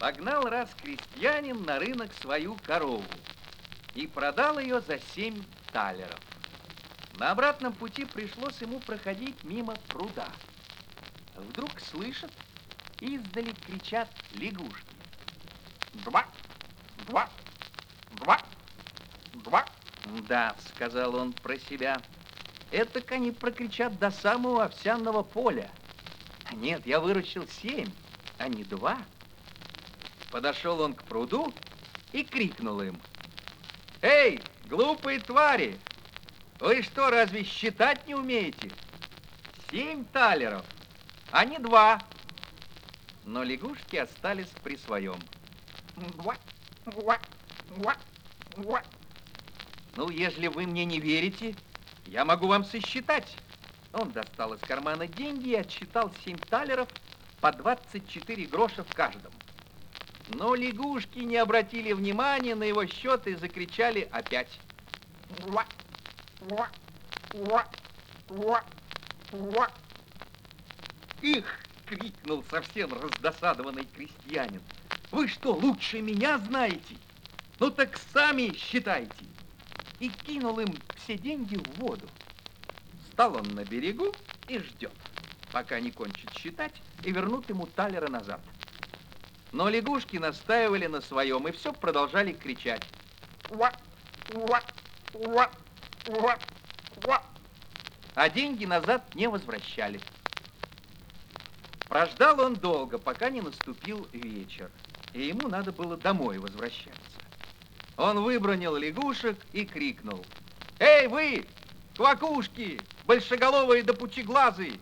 Погнал раз крестьянин на рынок свою корову и продал ее за семь талеров. На обратном пути пришлось ему проходить мимо пруда. Вдруг слышит, издали кричат лягушки. Два, два, два, два. Да, сказал он про себя. Это они прокричат до самого овсяного поля. Нет, я выручил семь, а не два. Подошел он к пруду и крикнул им. Эй, глупые твари! Вы что, разве считать не умеете? Семь талеров, а не два. Но лягушки остались при своем. Ну, если вы мне не верите, я могу вам сосчитать. Он достал из кармана деньги и отсчитал семь талеров по 24 гроша в каждом. Но лягушки не обратили внимания на его счет и закричали опять. Уа, уа, уа, уа, уа. Их! крикнул совсем раздосадованный крестьянин. Вы что, лучше меня знаете? Ну так сами считайте. И кинул им все деньги в воду. Стал он на берегу и ждет, пока не кончит считать и вернут ему талера назад. Но лягушки настаивали на своем и все продолжали кричать. Уа, уа, уа, уа, уа. А деньги назад не возвращали. Прождал он долго, пока не наступил вечер, и ему надо было домой возвращаться. Он выбронил лягушек и крикнул. «Эй, вы, квакушки, большеголовые да пучеглазые!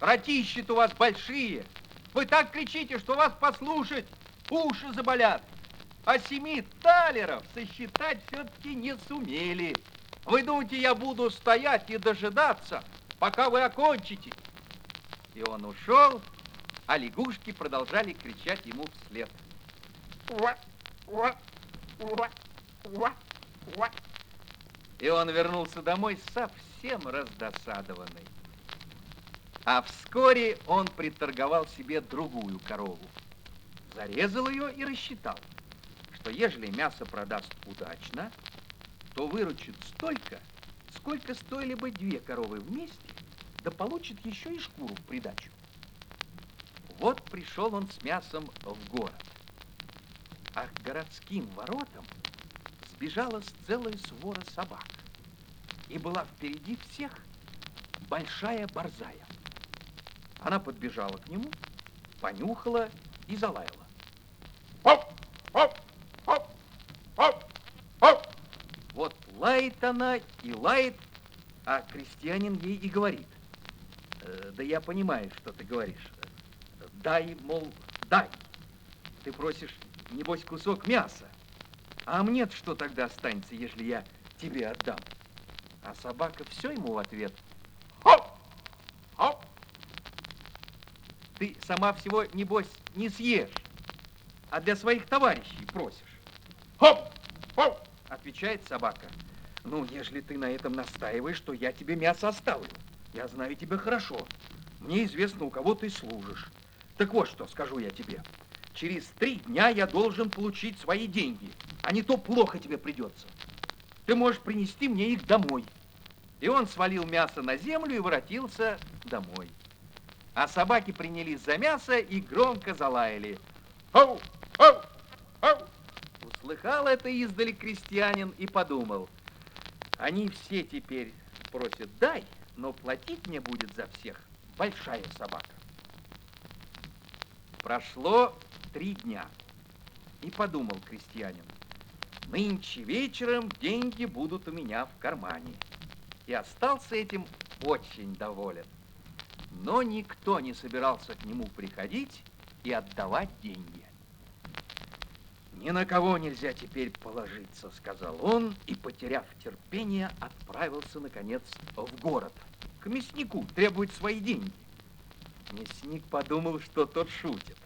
Ротищи-то у вас большие! Вы так кричите, что вас послушать уши заболят! А семи талеров сосчитать все-таки не сумели. Вы думаете, я буду стоять и дожидаться, пока вы окончите?» И он ушел, а лягушки продолжали кричать ему вслед. Уа, уа, уа, уа, уа. И он вернулся домой совсем раздосадованный. А вскоре он приторговал себе другую корову. Зарезал ее и рассчитал, что ежели мясо продаст удачно, то выручит столько, сколько стоили бы две коровы вместе, да получит еще и шкуру в придачу. Вот пришел он с мясом в город. А к городским воротам сбежала целая свора собак. И была впереди всех большая борзая. Она подбежала к нему, понюхала и залаяла. Оп, оп, оп, оп, оп. Вот лает она и лает, а крестьянин ей и говорит. «Э, Да я понимаю, что ты говоришь. Дай, мол, дай. Ты просишь, небось, кусок мяса. А мне что тогда останется, если я тебе отдам? А собака все ему в ответ. Оп, оп. Ты сама всего, небось, не съешь, а для своих товарищей просишь. Хоп, хоп. Отвечает собака. Ну, ежели ты на этом настаиваешь, то я тебе мясо оставлю. Я знаю тебя хорошо. Мне известно, у кого ты служишь. Так вот что скажу я тебе. Через три дня я должен получить свои деньги, а не то плохо тебе придется. Ты можешь принести мне их домой. И он свалил мясо на землю и воротился домой. А собаки принялись за мясо и громко залаяли. Оу, оу, оу. Услыхал это издали крестьянин и подумал, они все теперь просят дай, но платить мне будет за всех большая собака. Прошло три дня, и подумал крестьянин, нынче вечером деньги будут у меня в кармане. И остался этим очень доволен. Но никто не собирался к нему приходить и отдавать деньги. «Ни на кого нельзя теперь положиться», — сказал он, и, потеряв терпение, отправился, наконец, в город. К мяснику требует свои деньги. Мясник подумал, что тот шутит.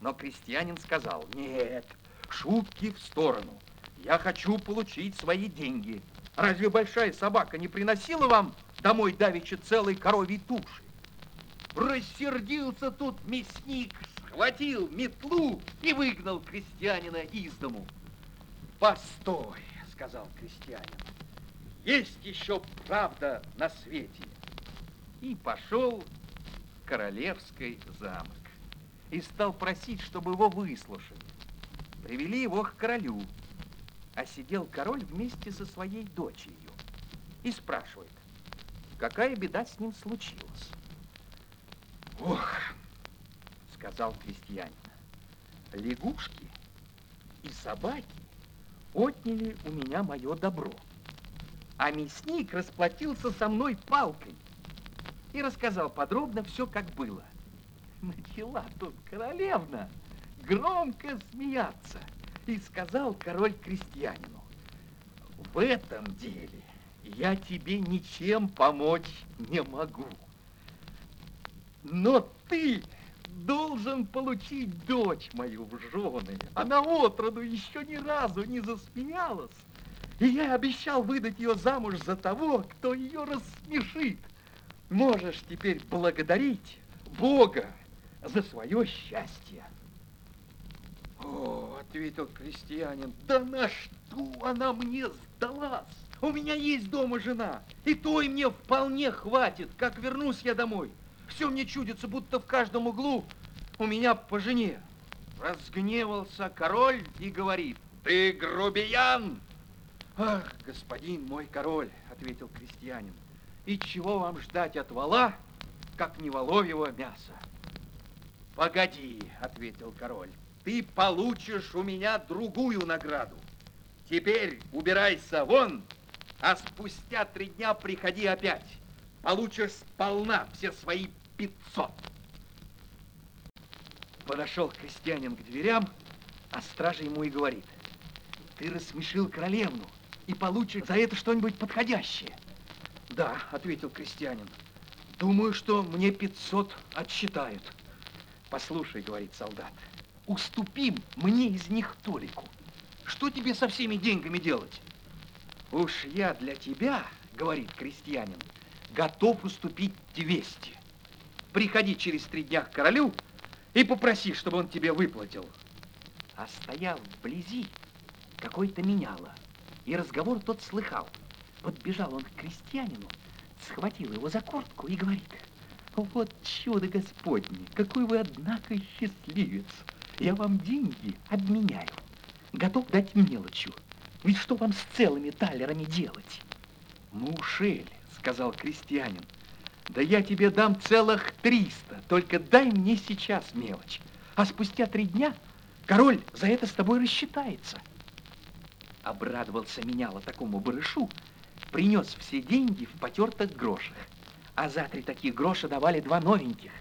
Но крестьянин сказал, нет, шутки в сторону. Я хочу получить свои деньги. Разве большая собака не приносила вам домой давеча целой коровьей туши? Рассердился тут мясник, схватил метлу и выгнал крестьянина из дому. «Постой!» — сказал крестьянин. «Есть еще правда на свете!» И пошел в королевский замок и стал просить, чтобы его выслушали. Привели его к королю, а сидел король вместе со своей дочерью и спрашивает, какая беда с ним случилась. Ох, сказал крестьянин, лягушки и собаки отняли у меня мое добро, а мясник расплатился со мной палкой и рассказал подробно все, как было. Начала тут королевна громко смеяться, и сказал король крестьянину, в этом деле я тебе ничем помочь не могу. Но ты должен получить дочь мою в жены. Она отроду еще ни разу не засмеялась. И я обещал выдать ее замуж за того, кто ее рассмешит. Можешь теперь благодарить Бога за свое счастье. О, ответил крестьянин, да на что она мне сдалась? У меня есть дома жена, и той мне вполне хватит, как вернусь я домой. Все мне чудится, будто в каждом углу у меня по жене. Разгневался король и говорит, ты грубиян! Ах, господин мой король, ответил крестьянин, и чего вам ждать от вала, как не воловьего мяса? Погоди, ответил король, ты получишь у меня другую награду. Теперь убирайся вон, а спустя три дня приходи опять. Получишь сполна все свои пятьсот. Подошел крестьянин к дверям, а стража ему и говорит, ты рассмешил королевну и получишь за это что-нибудь подходящее. Да, ответил крестьянин, думаю, что мне пятьсот отсчитают. Послушай, говорит солдат, уступим мне из них толику. Что тебе со всеми деньгами делать? Уж я для тебя, говорит крестьянин, готов уступить 200. Приходи через три дня к королю и попроси, чтобы он тебе выплатил. А стоял вблизи какой-то меняло, и разговор тот слыхал. Подбежал он к крестьянину, схватил его за куртку и говорит, вот чудо Господне, какой вы, однако, счастливец. Я вам деньги обменяю. Готов дать мелочью. Ведь что вам с целыми талерами делать? Ну, ушель, сказал крестьянин. Да я тебе дам целых триста, только дай мне сейчас мелочь. А спустя три дня король за это с тобой рассчитается. Обрадовался меняло такому барышу, принес все деньги в потертых грошах а за три таких гроша давали два новеньких.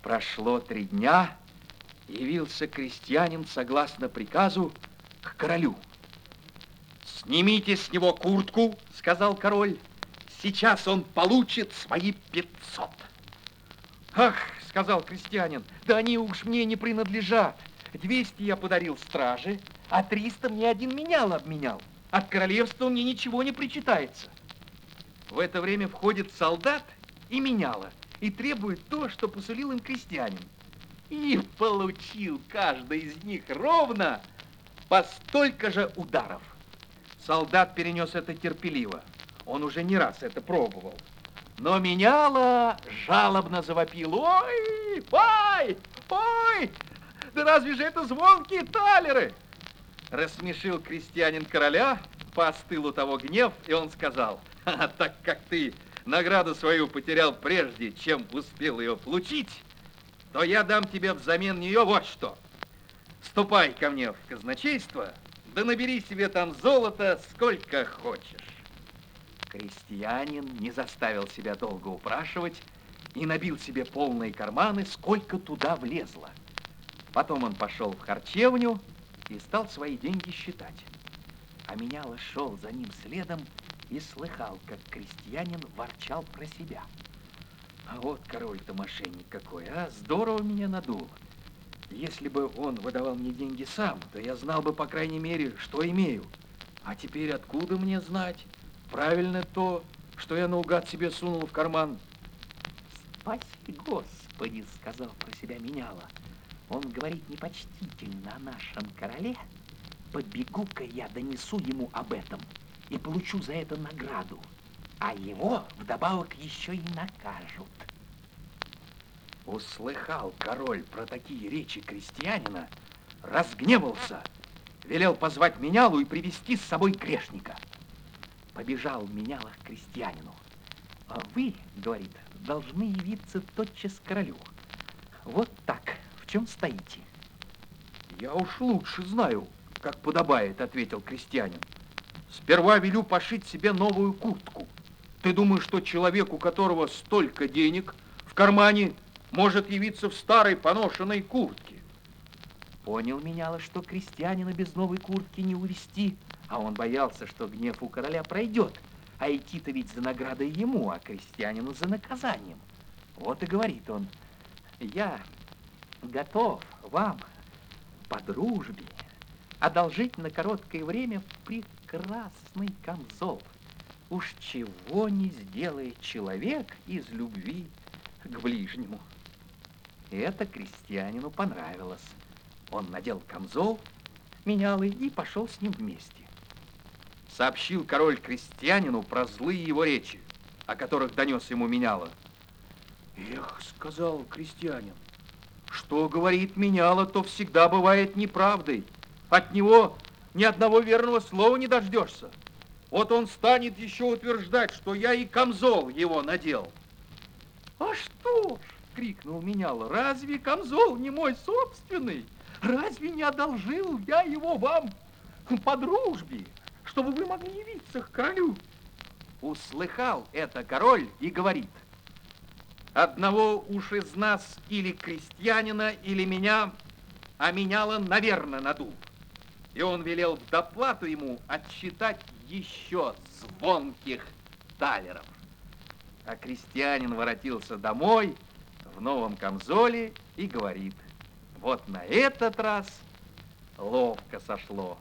Прошло три дня, явился крестьянин согласно приказу к королю. «Снимите с него куртку», — сказал король. «Сейчас он получит свои пятьсот». «Ах», — сказал крестьянин, — «да они уж мне не принадлежат. Двести я подарил страже, а триста мне один менял обменял. От королевства мне ничего не причитается». В это время входит солдат и меняла, и требует то, что посулил им крестьянин. И получил каждый из них ровно по столько же ударов. Солдат перенес это терпеливо. Он уже не раз это пробовал. Но меняла жалобно завопил. Ой, ой, ой, да разве же это звонкие талеры? Рассмешил крестьянин короля, постыл у того гнев, и он сказал, так как ты награду свою потерял прежде, чем успел ее получить, то я дам тебе взамен нее вот что. Ступай ко мне в казначейство, да набери себе там золото сколько хочешь. Крестьянин не заставил себя долго упрашивать и набил себе полные карманы, сколько туда влезло. Потом он пошел в харчевню и стал свои деньги считать. А меняло шел за ним следом и слыхал, как крестьянин ворчал про себя. А вот король-то мошенник какой, а? Здорово меня надул. Если бы он выдавал мне деньги сам, то я знал бы, по крайней мере, что имею. А теперь откуда мне знать, правильно то, что я наугад себе сунул в карман? Спаси, Господи, сказал про себя меняла. Он говорит непочтительно о нашем короле. Побегу-ка я донесу ему об этом и получу за это награду. А его вдобавок еще и накажут. Услыхал король про такие речи крестьянина, разгневался, велел позвать менялу и привести с собой грешника. Побежал меняла к крестьянину. А вы, говорит, должны явиться тотчас королю. Вот так, в чем стоите? Я уж лучше знаю, как подобает, ответил крестьянин. Сперва велю пошить себе новую куртку. Ты думаешь, что человек, у которого столько денег в кармане, может явиться в старой поношенной куртке? Понял меняло, что крестьянина без новой куртки не увести, а он боялся, что гнев у короля пройдет, а идти-то ведь за наградой ему, а крестьянину за наказанием. Вот и говорит он, я готов вам по дружбе одолжить на короткое время прекрасный камзол. Уж чего не сделает человек из любви к ближнему. Это крестьянину понравилось. Он надел камзол, менял и пошел с ним вместе. Сообщил король крестьянину про злые его речи, о которых донес ему меняло. Эх, сказал крестьянин, что говорит меняло, то всегда бывает неправдой. От него ни одного верного слова не дождешься. Вот он станет еще утверждать, что я и камзол его надел. А что ж, крикнул менял, разве камзол не мой собственный? Разве не одолжил я его вам по дружбе, чтобы вы могли явиться к королю? Услыхал это король и говорит, одного уж из нас или крестьянина, или меня, а меняла, наверное, надул и он велел в доплату ему отсчитать еще звонких талеров. А крестьянин воротился домой в новом камзоле и говорит, вот на этот раз ловко сошло.